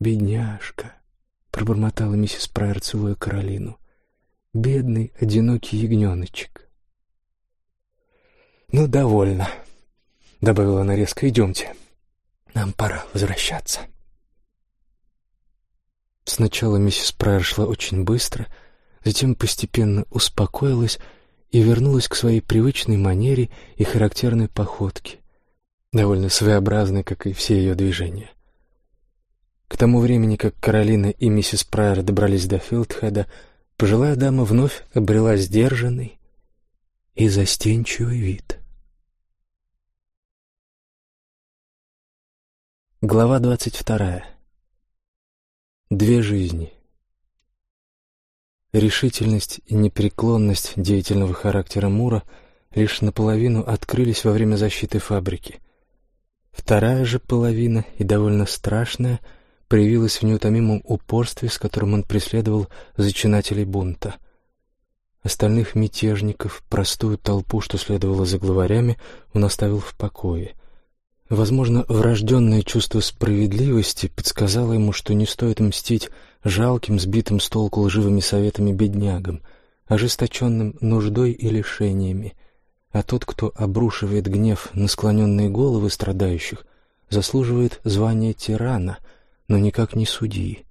«Бедняжка», — пробормотала миссис Прайер, целуя Каролину. «Бедный, одинокий ягненочек». «Ну, довольно», — добавила она резко. «Идемте. Нам пора возвращаться». Сначала миссис Прайер шла очень быстро, затем постепенно успокоилась и вернулась к своей привычной манере и характерной походке, довольно своеобразной, как и все ее движения. К тому времени, как Каролина и миссис Прайер добрались до Филдхеда, пожилая дама вновь обрела сдержанный и застенчивый вид. Глава двадцать вторая. Две жизни. Решительность и непреклонность деятельного характера Мура лишь наполовину открылись во время защиты фабрики. Вторая же половина, и довольно страшная, проявилась в неутомимом упорстве, с которым он преследовал зачинателей бунта. Остальных мятежников, простую толпу, что следовало за главарями, он оставил в покое — Возможно, врожденное чувство справедливости подсказало ему, что не стоит мстить жалким, сбитым с толку лживыми советами беднягам, ожесточенным нуждой и лишениями, а тот, кто обрушивает гнев на склоненные головы страдающих, заслуживает звания тирана, но никак не судьи.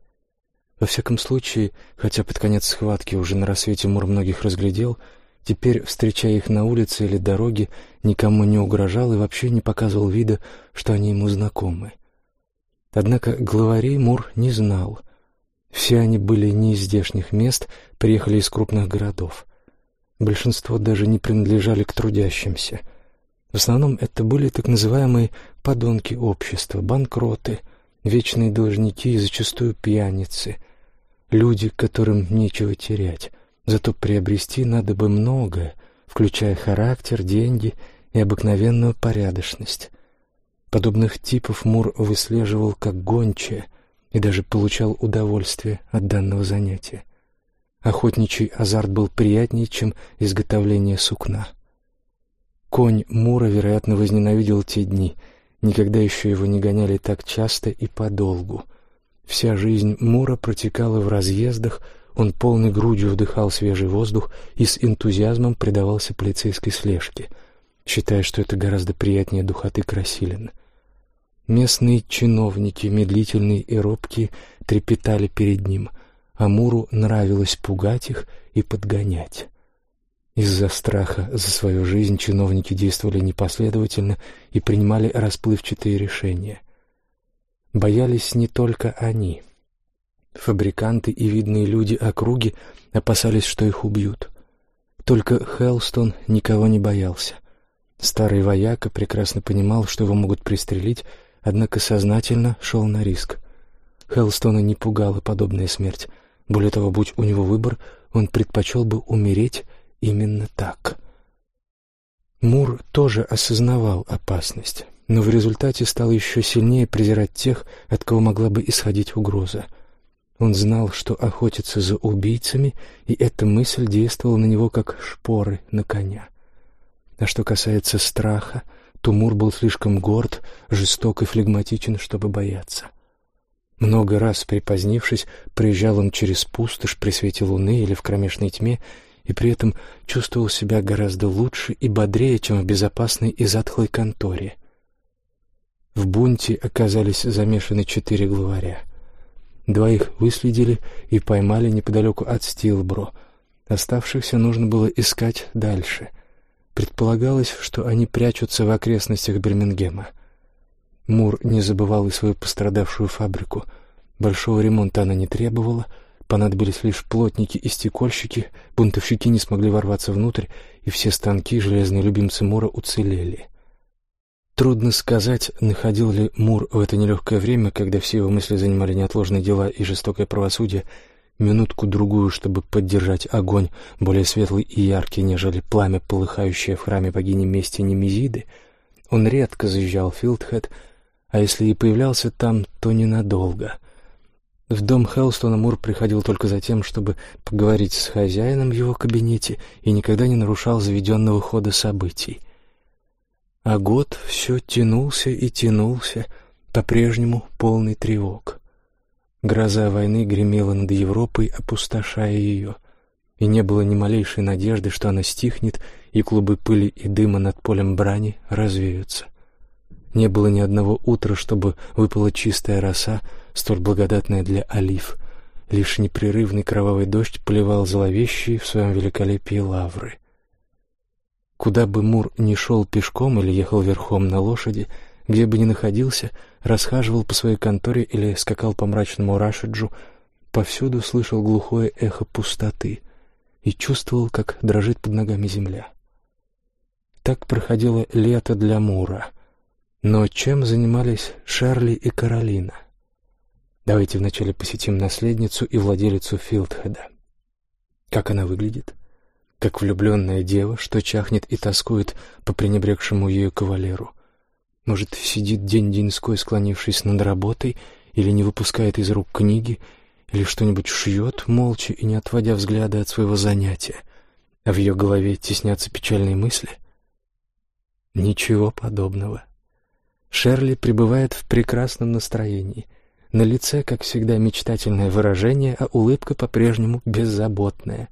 Во всяком случае, хотя под конец схватки уже на рассвете Мур многих разглядел, Теперь, встречая их на улице или дороге, никому не угрожал и вообще не показывал вида, что они ему знакомы. Однако главарей Мур не знал. Все они были не из здешних мест, приехали из крупных городов. Большинство даже не принадлежали к трудящимся. В основном это были так называемые «подонки общества», банкроты, вечные должники и зачастую пьяницы, люди, которым нечего терять — Зато приобрести надо бы многое, включая характер, деньги и обыкновенную порядочность. Подобных типов Мур выслеживал как гончая и даже получал удовольствие от данного занятия. Охотничий азарт был приятнее, чем изготовление сукна. Конь Мура, вероятно, возненавидел те дни. Никогда еще его не гоняли так часто и подолгу. Вся жизнь Мура протекала в разъездах, он полной грудью вдыхал свежий воздух и с энтузиазмом предавался полицейской слежке, считая, что это гораздо приятнее духоты красилин. Местные чиновники, медлительные и робкие, трепетали перед ним, а Муру нравилось пугать их и подгонять. Из-за страха за свою жизнь чиновники действовали непоследовательно и принимали расплывчатые решения. Боялись не только они — Фабриканты и видные люди округи опасались, что их убьют. Только Хелстон никого не боялся. Старый вояка прекрасно понимал, что его могут пристрелить, однако сознательно шел на риск. Хелстона не пугала подобная смерть. Более того, будь у него выбор, он предпочел бы умереть именно так. Мур тоже осознавал опасность, но в результате стал еще сильнее презирать тех, от кого могла бы исходить угроза — он знал, что охотится за убийцами, и эта мысль действовала на него как шпоры на коня. А что касается страха, то Мур был слишком горд, жесток и флегматичен, чтобы бояться. Много раз, припозднившись, проезжал он через пустошь при свете луны или в кромешной тьме, и при этом чувствовал себя гораздо лучше и бодрее, чем в безопасной и затхлой конторе. В бунте оказались замешаны четыре главаря — Двоих выследили и поймали неподалеку от Стилбро. Оставшихся нужно было искать дальше. Предполагалось, что они прячутся в окрестностях Бирмингема. Мур не забывал и свою пострадавшую фабрику. Большого ремонта она не требовала, понадобились лишь плотники и стекольщики, бунтовщики не смогли ворваться внутрь, и все станки, железные любимцы Мура, уцелели. Трудно сказать, находил ли Мур в это нелегкое время, когда все его мысли занимали неотложные дела и жестокое правосудие, минутку-другую, чтобы поддержать огонь, более светлый и яркий, нежели пламя, полыхающее в храме богини мести Немезиды. Он редко заезжал в Филдхед, а если и появлялся там, то ненадолго. В дом Хелстона Мур приходил только за тем, чтобы поговорить с хозяином в его кабинете и никогда не нарушал заведенного хода событий — а год все тянулся и тянулся, по-прежнему полный тревог. Гроза войны гремела над Европой, опустошая ее, и не было ни малейшей надежды, что она стихнет, и клубы пыли и дыма над полем брани развеются. Не было ни одного утра, чтобы выпала чистая роса, столь благодатная для олив. Лишь непрерывный кровавый дождь поливал зловещие в своем великолепии лавры. Куда бы Мур ни шел пешком или ехал верхом на лошади, где бы ни находился, расхаживал по своей конторе или скакал по мрачному Рашиджу, повсюду слышал глухое эхо пустоты и чувствовал, как дрожит под ногами земля. Так проходило лето для Мура. Но чем занимались Шерли и Каролина? Давайте вначале посетим наследницу и владелицу Филдхеда. Как она выглядит? Как влюбленная дева, что чахнет и тоскует по пренебрегшему ею кавалеру. Может, сидит день-деньской, склонившись над работой, или не выпускает из рук книги, или что-нибудь шьет, молча и не отводя взгляда от своего занятия, а в ее голове теснятся печальные мысли? Ничего подобного. Шерли пребывает в прекрасном настроении. На лице, как всегда, мечтательное выражение, а улыбка по-прежнему беззаботная.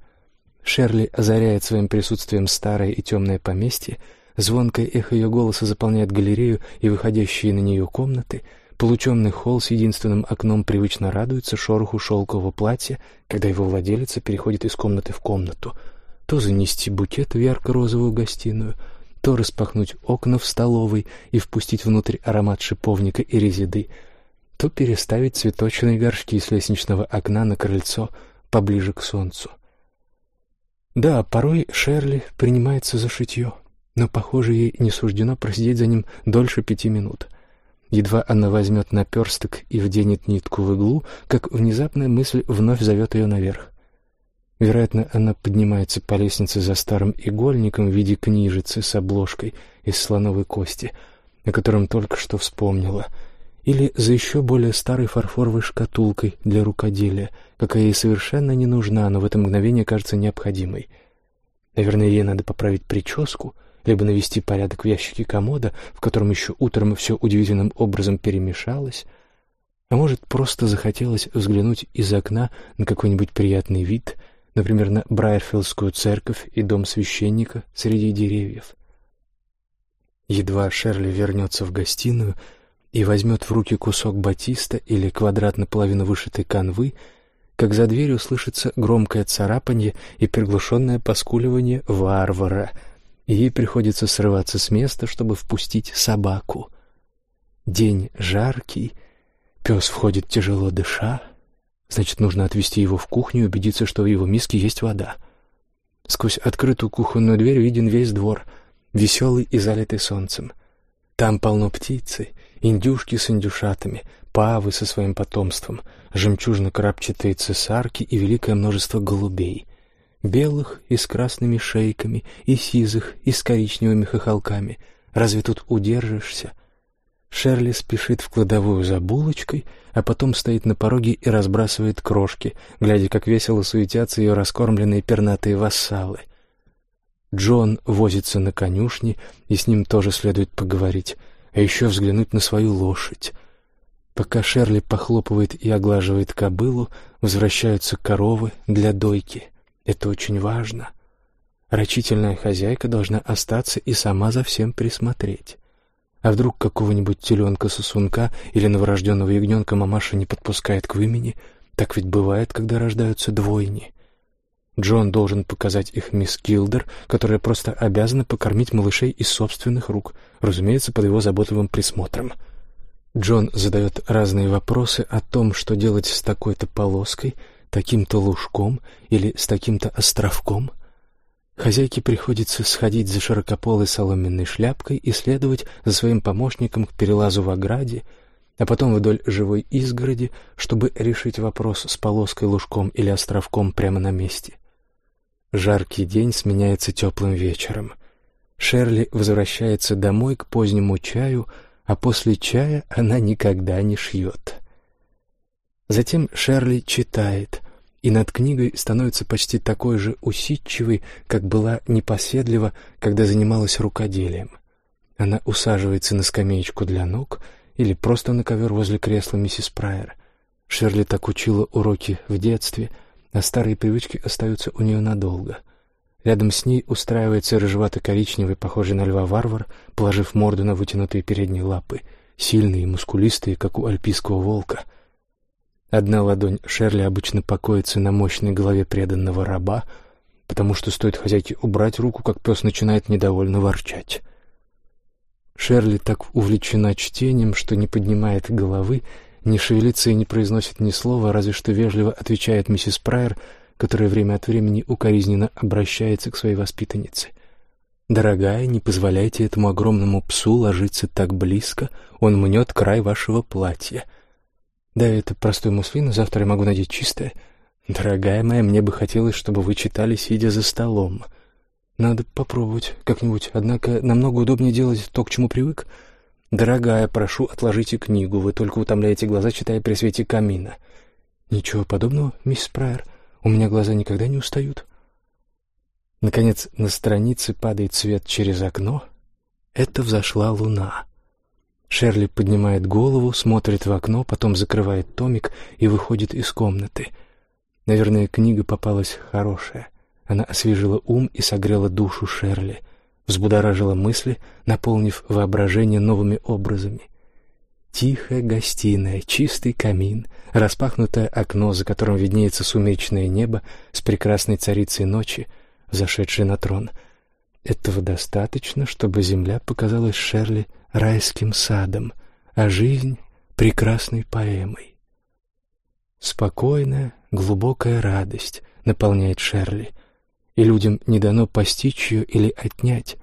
Шерли озаряет своим присутствием старое и темное поместье, звонкое эхо ее голоса заполняет галерею и выходящие на нее комнаты, Полученный холл с единственным окном привычно радуется шороху шелкового платья, когда его владелица переходит из комнаты в комнату. То занести букет в ярко-розовую гостиную — то распахнуть окна в столовой и впустить внутрь аромат шиповника и резиды, то переставить цветочные горшки с лестничного окна на крыльцо поближе к солнцу. Да, порой Шерли принимается за шитье, но, похоже, ей не суждено просидеть за ним дольше пяти минут. Едва она возьмет наперсток и вденет нитку в иглу, как внезапная мысль вновь зовет ее наверх. Вероятно, она поднимается по лестнице за старым игольником в виде книжицы с обложкой из слоновой кости, о котором только что вспомнила, или за еще более старой фарфоровой шкатулкой для рукоделия, какая ей совершенно не нужна, но в это мгновение кажется необходимой. Наверное, ей надо поправить прическу, либо навести порядок в ящике комода, в котором еще утром все удивительным образом перемешалось, а может, просто захотелось взглянуть из окна на какой-нибудь приятный вид — например, на Брайерфилдскую церковь и дом священника среди деревьев. Едва Шерли вернется в гостиную и возьмет в руки кусок батиста или квадрат наполовину вышитой канвы, как за дверью слышится громкое царапанье и приглушенное поскуливание варвара, и ей приходится срываться с места, чтобы впустить собаку. День жаркий, пес входит тяжело дыша, Значит, нужно отвезти его в кухню и убедиться, что в его миске есть вода. Сквозь открытую кухонную дверь виден весь двор, веселый и залитый солнцем. Там полно птицы, индюшки с индюшатами, павы со своим потомством, жемчужно-крапчатые цесарки и великое множество голубей, белых и с красными шейками, и сизых, и с коричневыми хохолками. Разве тут удержишься? Шерли спешит в кладовую за булочкой, а потом стоит на пороге и разбрасывает крошки, глядя, как весело суетятся ее раскормленные пернатые вассалы. Джон возится на конюшне, и с ним тоже следует поговорить, а еще взглянуть на свою лошадь. Пока Шерли похлопывает и оглаживает кобылу, возвращаются коровы для дойки. Это очень важно. Рачительная хозяйка должна остаться и сама за всем присмотреть. А вдруг какого-нибудь теленка-сосунка или новорожденного ягненка мамаша не подпускает к вымени? Так ведь бывает, когда рождаются двойни. Джон должен показать их мисс Килдер, которая просто обязана покормить малышей из собственных рук, разумеется, под его заботливым присмотром. Джон задает разные вопросы о том, что делать с такой-то полоской, таким-то лужком или с таким-то островком — Хозяйке приходится сходить за широкополой соломенной шляпкой и следовать за своим помощником к перелазу в ограде, а потом вдоль живой изгороди, чтобы решить вопрос с полоской, лужком или островком прямо на месте. Жаркий день сменяется теплым вечером. Шерли возвращается домой к позднему чаю, а после чая она никогда не шьет. Затем Шерли читает — и над книгой становится почти такой же усидчивой, как была непоседлива, когда занималась рукоделием. Она усаживается на скамеечку для ног или просто на ковер возле кресла миссис Прайер. Шерли так учила уроки в детстве, а старые привычки остаются у нее надолго. Рядом с ней устраивается рыжевато-коричневый, похожий на льва варвар, положив морду на вытянутые передние лапы, сильные и мускулистые, как у альпийского волка. Одна ладонь Шерли обычно покоится на мощной голове преданного раба, потому что стоит хозяйке убрать руку, как пес начинает недовольно ворчать. Шерли так увлечена чтением, что не поднимает головы, не шевелится и не произносит ни слова, разве что вежливо отвечает миссис Прайер, которая время от времени укоризненно обращается к своей воспитаннице. «Дорогая, не позволяйте этому огромному псу ложиться так близко, он мнет край вашего платья». «Да, это простой муслин, завтра я могу надеть чистое». «Дорогая моя, мне бы хотелось, чтобы вы читали, сидя за столом». «Надо попробовать как-нибудь, однако намного удобнее делать то, к чему привык». «Дорогая, прошу, отложите книгу, вы только утомляете глаза, читая при свете камина». «Ничего подобного, мисс Прайер, у меня глаза никогда не устают». Наконец, на странице падает свет через окно. Это взошла луна. Шерли поднимает голову, смотрит в окно, потом закрывает томик и выходит из комнаты. Наверное, книга попалась хорошая. Она освежила ум и согрела душу Шерли — взбудоражила мысли, наполнив воображение новыми образами. Тихая гостиная, чистый камин, распахнутое окно, за которым виднеется сумеречное небо с прекрасной царицей ночи, зашедшей на трон. Этого достаточно, чтобы земля показалась Шерли райским садом, а жизнь — прекрасной поэмой. Спокойная, глубокая радость наполняет Шерли — и людям не дано постичь ее или отнять,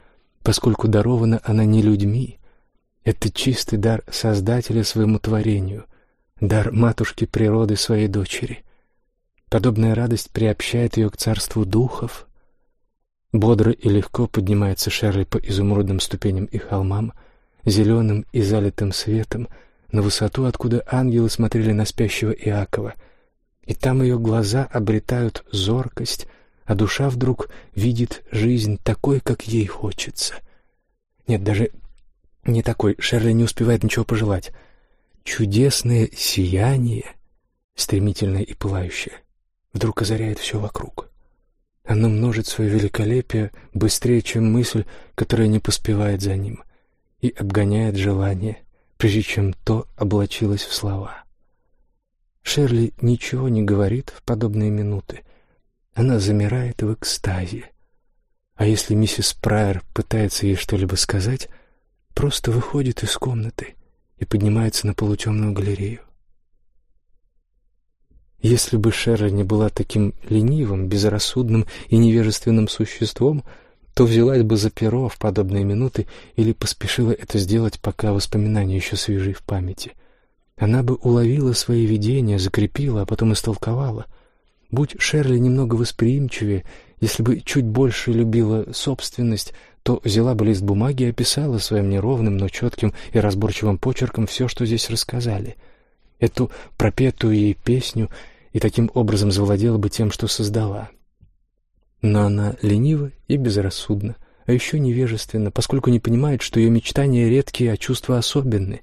поскольку дарована она не людьми. Это чистый дар Создателя своему творению, дар матушки природы своей дочери. Подобная радость приобщает ее к царству духов. Бодро и легко поднимается Шерли по изумрудным ступеням и холмам, зеленым и залитым светом, на высоту, откуда ангелы смотрели на спящего Иакова, и там ее глаза обретают зоркость, а душа вдруг видит жизнь такой, как ей хочется. Нет, даже не такой. Шерли не успевает ничего пожелать. Чудесное сияние, стремительное и пылающее, вдруг озаряет все вокруг. Оно множит свое великолепие быстрее, чем мысль, которая не поспевает за ним, и обгоняет желание, прежде чем то облачилось в слова. Шерли ничего не говорит в подобные минуты, она замирает в экстазе. А если миссис Прайер пытается ей что-либо сказать, просто выходит из комнаты и поднимается на полутемную галерею. Если бы Шерри не была таким ленивым, безрассудным и невежественным существом, то взялась бы за перо в подобные минуты или поспешила это сделать, пока воспоминания еще свежи в памяти. Она бы уловила свои видения, закрепила, а потом истолковала — Будь Шерли немного восприимчивее, если бы чуть больше любила собственность, то взяла бы лист бумаги и описала своим неровным, но четким и разборчивым почерком все, что здесь рассказали. Эту пропетую ей песню и таким образом завладела бы тем, что создала. Но она ленива и безрассудна, а еще невежественна, поскольку не понимает, что ее мечтания редкие, а чувства особенны.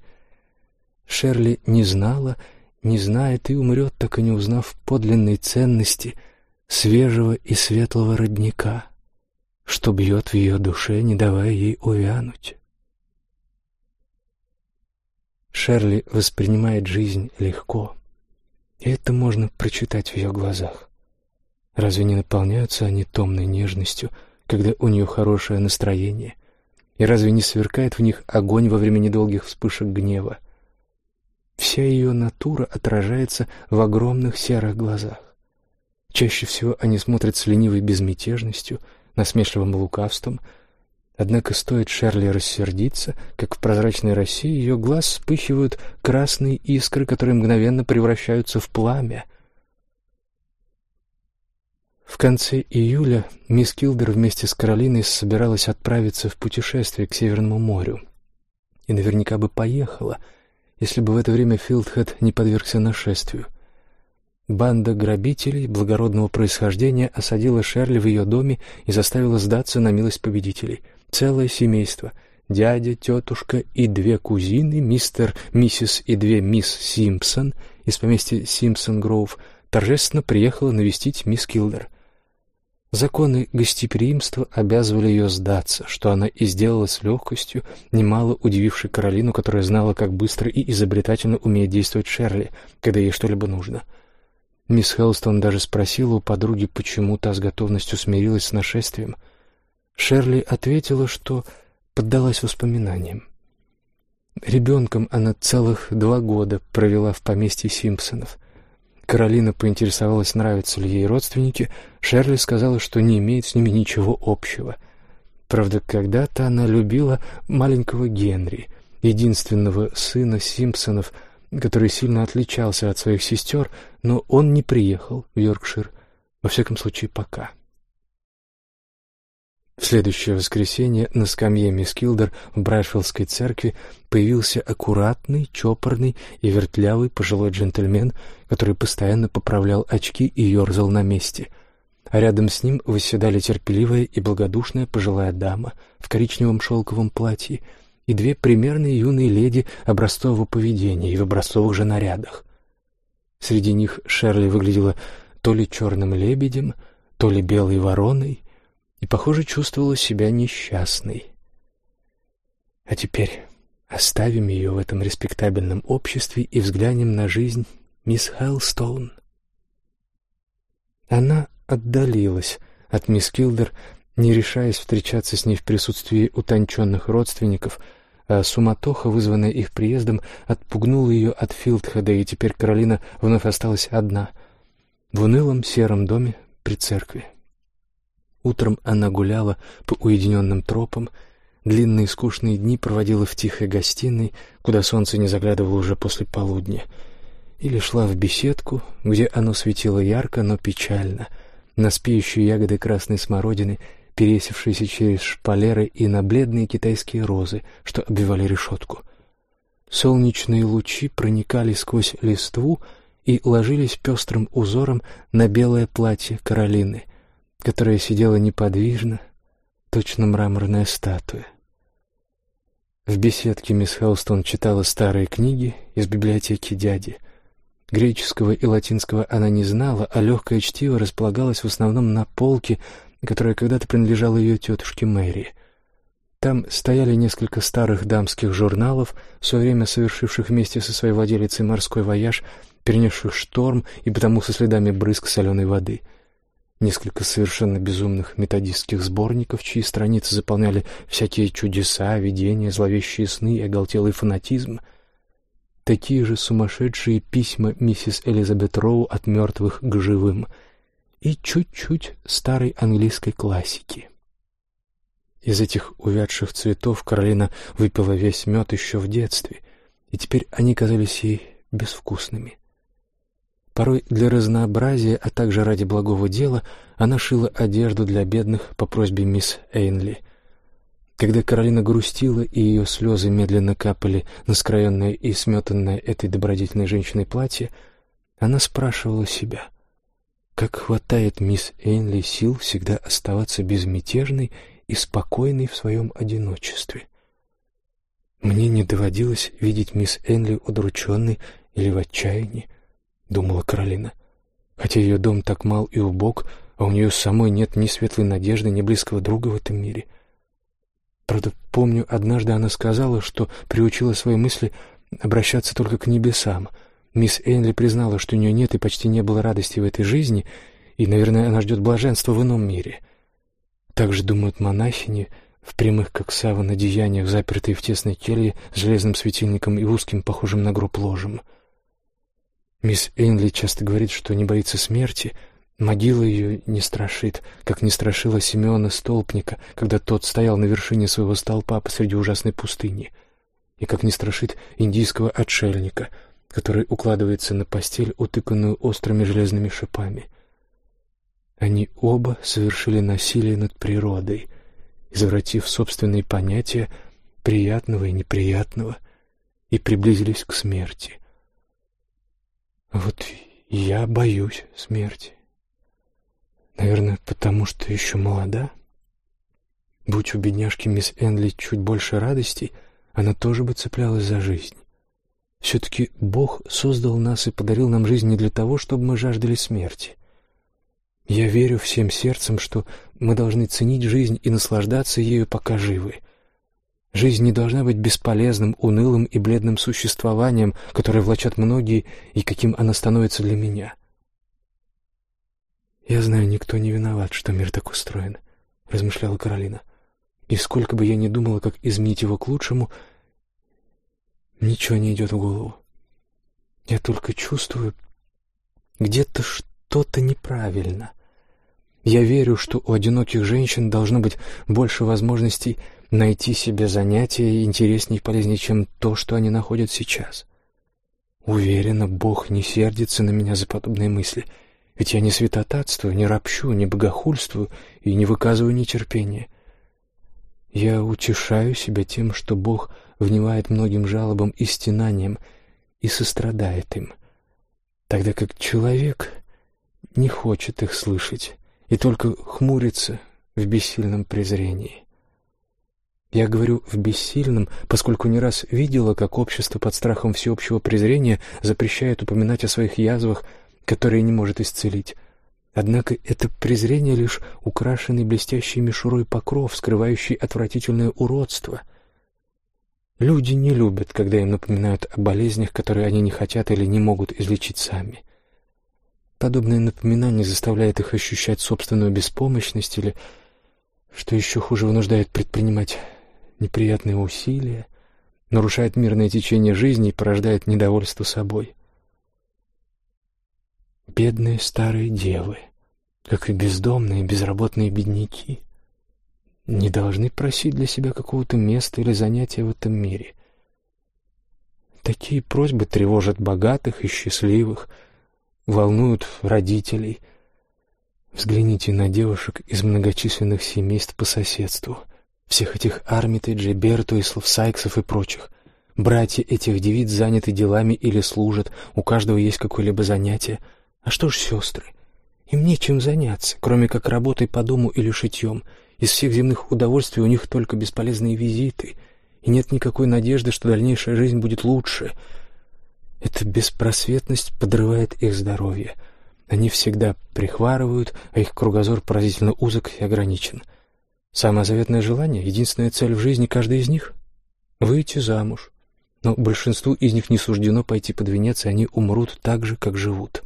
Шерли не знала не знает и умрет, так и не узнав подлинной ценности свежего и светлого родника, что бьет в ее душе, не давая ей увянуть. Шерли воспринимает жизнь легко, и это можно прочитать в ее глазах. Разве не наполняются они томной нежностью, когда у нее хорошее настроение? И разве не сверкает в них огонь во время недолгих вспышек гнева? Вся ее натура отражается в огромных серых глазах. Чаще всего они смотрят с ленивой безмятежностью, насмешливым лукавством. Однако стоит Шерли рассердиться, как в прозрачной росе ее глаз вспыхивают красные искры, которые мгновенно превращаются в пламя. В конце июля мисс Килдер вместе с Каролиной собиралась отправиться в путешествие к Северному морю. И наверняка бы поехала — если бы в это время Филдхед не подвергся нашествию. Банда грабителей благородного происхождения осадила Шерли в ее доме и заставила сдаться на милость победителей. Целое семейство — дядя, тетушка и две кузины, мистер, миссис и две мисс Симпсон из поместья Симпсон-Гроув, торжественно приехала навестить мисс Килдер. Законы гостеприимства обязывали ее сдаться, что она и сделала с легкостью, немало удивившей Каролину, которая знала, как быстро и изобретательно умеет действовать Шерли, когда ей что-либо нужно. Мисс Хелстон даже спросила у подруги, почему та с готовностью смирилась с нашествием. Шерли ответила, что поддалась воспоминаниям. Ребенком она целых два года провела в поместье Симпсонов. Каролина поинтересовалась, нравятся ли ей родственники. Шерли сказала, что не имеет с ними ничего общего. Правда, когда-то она любила маленького Генри, единственного сына Симпсонов, который сильно отличался от своих сестер, но он не приехал в Йоркшир, во всяком случае, пока. В следующее воскресенье на скамье мисс Килдер в Брайшвиллской церкви появился аккуратный, чопорный и вертлявый пожилой джентльмен, который постоянно поправлял очки и ерзал на месте. А рядом с ним восседали терпеливая и благодушная пожилая дама в коричневом шелковом платье и две примерные юные леди образцового поведения и в образцовых же нарядах. Среди них Шерли выглядела то ли черным лебедем, то ли белой вороной, и, похоже, чувствовала себя несчастной. А теперь оставим ее в этом респектабельном обществе и взглянем на жизнь мисс Хеллстоун. Она отдалилась от мисс Килдер, не решаясь встречаться с ней в присутствии утонченных родственников, а суматоха, вызванная их приездом, отпугнула ее от Филдхеда, и теперь Каролина вновь осталась одна в унылом сером доме при церкви. Утром она гуляла по уединенным тропам, длинные скучные дни проводила в тихой гостиной, куда солнце не заглядывало уже после полудня, или шла в беседку, где оно светило ярко, но печально, на спеющие ягоды красной смородины, пересившиеся через шпалеры и на бледные китайские розы, что обвивали решетку. Солнечные лучи проникали сквозь листву и ложились пестрым узором на белое платье Каролины — которая сидела неподвижно, точно мраморная статуя. В беседке мисс Хелстон читала старые книги из библиотеки дяди. Греческого и латинского она не знала, а легкое чтиво располагалось в основном на полке, которая когда-то принадлежала ее тетушке Мэри. Там стояли несколько старых дамских журналов, в свое время совершивших вместе со своей владелицей морской вояж, перенесших шторм и потому со следами брызг соленой воды — несколько совершенно безумных методистских сборников, чьи страницы заполняли всякие чудеса, видения, зловещие сны и оголтелый фанатизм, такие же сумасшедшие письма миссис Элизабет Роу от мертвых к живым и чуть-чуть старой английской классики. Из этих увядших цветов Каролина выпила весь мед еще в детстве, и теперь они казались ей безвкусными — Порой для разнообразия, а также ради благого дела, она шила одежду для бедных по просьбе мисс Эйнли. Когда Каролина грустила, и ее слезы медленно капали на скроенное и сметанное этой добродетельной женщиной платье, она спрашивала себя, как хватает мисс Эйнли сил всегда оставаться безмятежной и спокойной в своем одиночестве. Мне не доводилось видеть мисс Энли удрученной или в отчаянии. — думала Каролина. Хотя ее дом так мал и убог, а у нее самой нет ни светлой надежды, ни близкого друга в этом мире. Правда, помню, однажды она сказала, что приучила свои мысли обращаться только к небесам. Мисс Энли признала, что у нее нет и почти не было радости в этой жизни, и, наверное, она ждет блаженства в ином мире. Так же думают монахини в прямых, как саван, одеяниях, запертые в тесной келье с железным светильником и узким, похожим на гроб ложем. Мисс Эйнли часто говорит, что не боится смерти, могила ее не страшит, как не страшила Симеона Столпника, когда тот стоял на вершине своего столпа посреди ужасной пустыни, и как не страшит индийского отшельника, который укладывается на постель, утыканную острыми железными шипами. Они оба совершили насилие над природой, извратив собственные понятия приятного и неприятного, и приблизились к смерти — вот я боюсь смерти. Наверное, потому что еще молода. Будь у бедняжки мисс Энли чуть больше радостей, она тоже бы цеплялась за жизнь. Все-таки Бог создал нас и подарил нам жизнь не для того, чтобы мы жаждали смерти. Я верю всем сердцем, что мы должны ценить жизнь и наслаждаться ею, пока живы. Жизнь не должна быть бесполезным, унылым и бледным существованием, которое влачат многие и каким она становится для меня. «Я знаю, никто не виноват, что мир так устроен», — размышляла Каролина. «И сколько бы я ни думала, как изменить его к лучшему, ничего не идет в голову. Я только чувствую, где-то что-то неправильно. Я верю, что у одиноких женщин должно быть больше возможностей найти себе занятия интереснее и полезнее, чем то, что они находят сейчас. Уверена, Бог не сердится на меня за подобные мысли, ведь я не святотатствую, не ропщу, не богохульствую и не выказываю нетерпения. Я утешаю себя тем, что Бог внимает многим жалобам и стенаниям и сострадает им, тогда как человек не хочет их слышать и только хмурится в бессильном презрении. Я говорю «в бессильном», поскольку не раз видела, как общество под страхом всеобщего презрения запрещает упоминать о своих язвах, которые не может исцелить. Однако это презрение лишь украшенный блестящей мишурой покров, скрывающий отвратительное уродство. Люди не любят, когда им напоминают о болезнях, которые они не хотят или не могут излечить сами. Подобное напоминание заставляет их ощущать собственную беспомощность или, что еще хуже, вынуждает предпринимать неприятные усилия, нарушает мирное течение жизни и порождает недовольство собой. Бедные старые девы, как и бездомные безработные бедняки, не должны просить для себя какого-то места или занятия в этом мире. Такие просьбы тревожат богатых и счастливых – волнуют родителей. Взгляните на девушек из многочисленных семейств по соседству. Всех этих Армитеджей, Бертуислов, Сайксов и прочих. Братья этих девиц заняты делами или служат, у каждого есть какое-либо занятие. А что ж сестры? Им нечем заняться, кроме как работой по дому или шитьем. Из всех земных удовольствий у них только бесполезные визиты, и нет никакой надежды, что дальнейшая жизнь будет лучше — эта беспросветность подрывает их здоровье. Они всегда прихварывают, а их кругозор поразительно узок и ограничен. Самое заветное желание, единственная цель в жизни каждой из них — выйти замуж. Но большинству из них не суждено пойти под венец, и они умрут так же, как живут.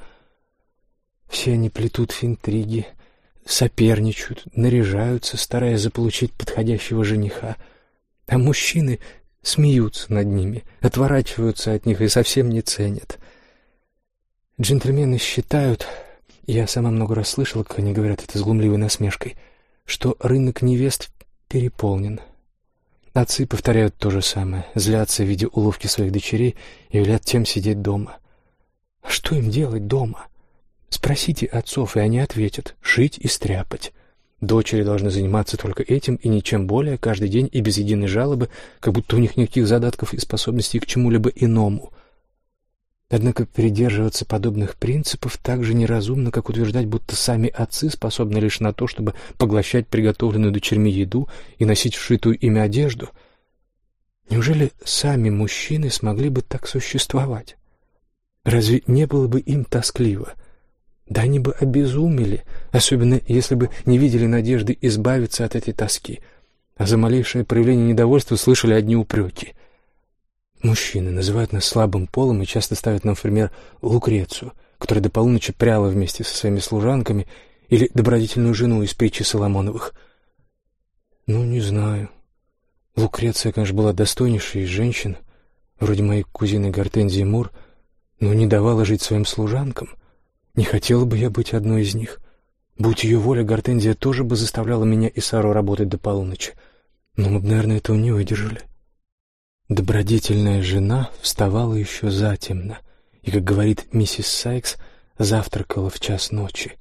Все они плетут интриги, соперничают, наряжаются, стараясь заполучить подходящего жениха. А мужчины смеются над ними, отворачиваются от них и совсем не ценят. Джентльмены считают, я сама много раз слышала, как они говорят это с глумливой насмешкой, что рынок невест переполнен. Отцы повторяют то же самое, злятся, видя уловки своих дочерей, и велят тем сидеть дома. А что им делать дома? Спросите отцов, и они ответят — шить и стряпать. Дочери должны заниматься только этим и ничем более, каждый день и без единой жалобы, как будто у них никаких задатков и способностей к чему-либо иному. Однако придерживаться подобных принципов так же неразумно, как утверждать, будто сами отцы способны лишь на то, чтобы поглощать приготовленную дочерьми еду и носить вшитую ими одежду. Неужели сами мужчины смогли бы так существовать? Разве не было бы им тоскливо — да они бы обезумели, особенно если бы не видели надежды избавиться от этой тоски, а за малейшее проявление недовольства слышали одни упреки. Мужчины называют нас слабым полом и часто ставят нам в пример Лукрецию, которая до полуночи пряла вместе со своими служанками, или добродетельную жену из притчи Соломоновых. Ну, не знаю. Лукреция, конечно, была достойнейшей из женщин, вроде моей кузины Гортензии Мур, но не давала жить своим служанкам. Не хотела бы я быть одной из них. Будь ее воля, Гортензия тоже бы заставляла меня и Сару работать до полуночи. Но мы бы, наверное, этого не выдержали. Добродетельная жена вставала еще затемно, и, как говорит миссис Сайкс, завтракала в час ночи.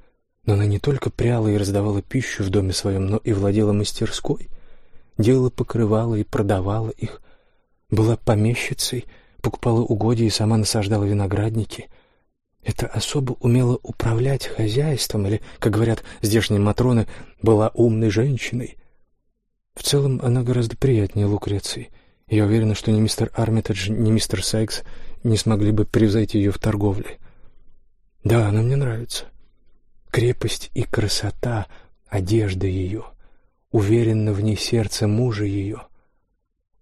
Но она не только пряла и раздавала пищу в доме своем, но и владела мастерской, делала покрывала и продавала их, была помещицей, покупала угодья и сама насаждала виноградники — это особо умела управлять хозяйством или, как говорят здешние матроны, была умной женщиной. В целом она гораздо приятнее Лукреции. Я уверена, что ни мистер Армитедж, ни мистер Сайкс не смогли бы превзойти ее в торговле. Да, она мне нравится. Крепость и красота, одежда ее, уверенно в ней сердце мужа ее.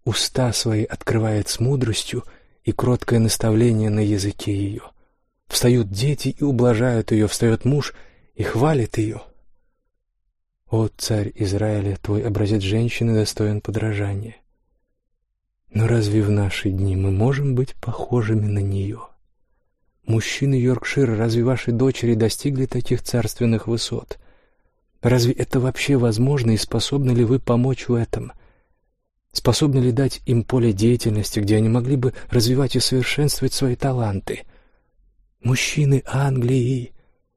Уста свои открывает с мудростью и кроткое наставление на языке ее. Встают дети и ублажают ее, встает муж и хвалит ее. О, царь Израиля, твой образец женщины достоин подражания. Но разве в наши дни мы можем быть похожими на нее? Мужчины Йоркшира, разве ваши дочери достигли таких царственных высот? Разве это вообще возможно и способны ли вы помочь в этом? Способны ли дать им поле деятельности, где они могли бы развивать и совершенствовать свои таланты? Мужчины Англии,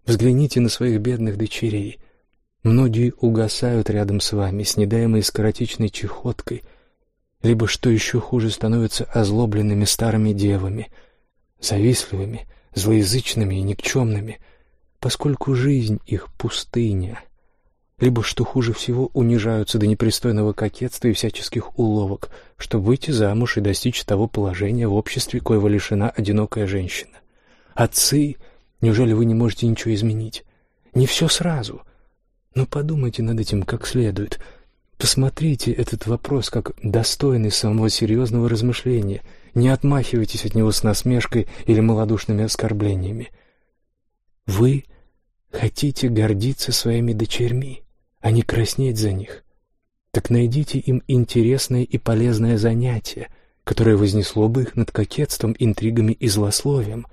взгляните на своих бедных дочерей. Многие угасают рядом с вами, снедаемые скоротечной чехоткой — либо, что еще хуже, становятся озлобленными старыми девами, завистливыми, злоязычными и никчемными, поскольку жизнь их пустыня, либо, что хуже всего, унижаются до непристойного кокетства и всяческих уловок, чтобы выйти замуж и достичь того положения в обществе, коего лишена одинокая женщина. Отцы, неужели вы не можете ничего изменить? Не все сразу. Но подумайте над этим как следует — Посмотрите этот вопрос как достойный самого серьезного размышления. Не отмахивайтесь от него с насмешкой или малодушными оскорблениями. Вы хотите гордиться своими дочерьми, а не краснеть за них. Так найдите им интересное и полезное занятие, которое вознесло бы их над кокетством, интригами и злословием.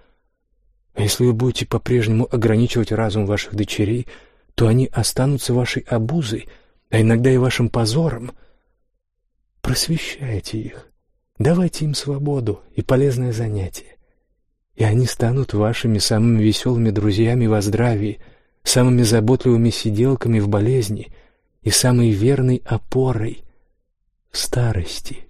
А если вы будете по-прежнему ограничивать разум ваших дочерей, то они останутся вашей обузой — а иногда и вашим позором. Просвещайте их, давайте им свободу и полезное занятие, и они станут вашими самыми веселыми друзьями во здравии, самыми заботливыми сиделками в болезни и самой верной опорой в старости.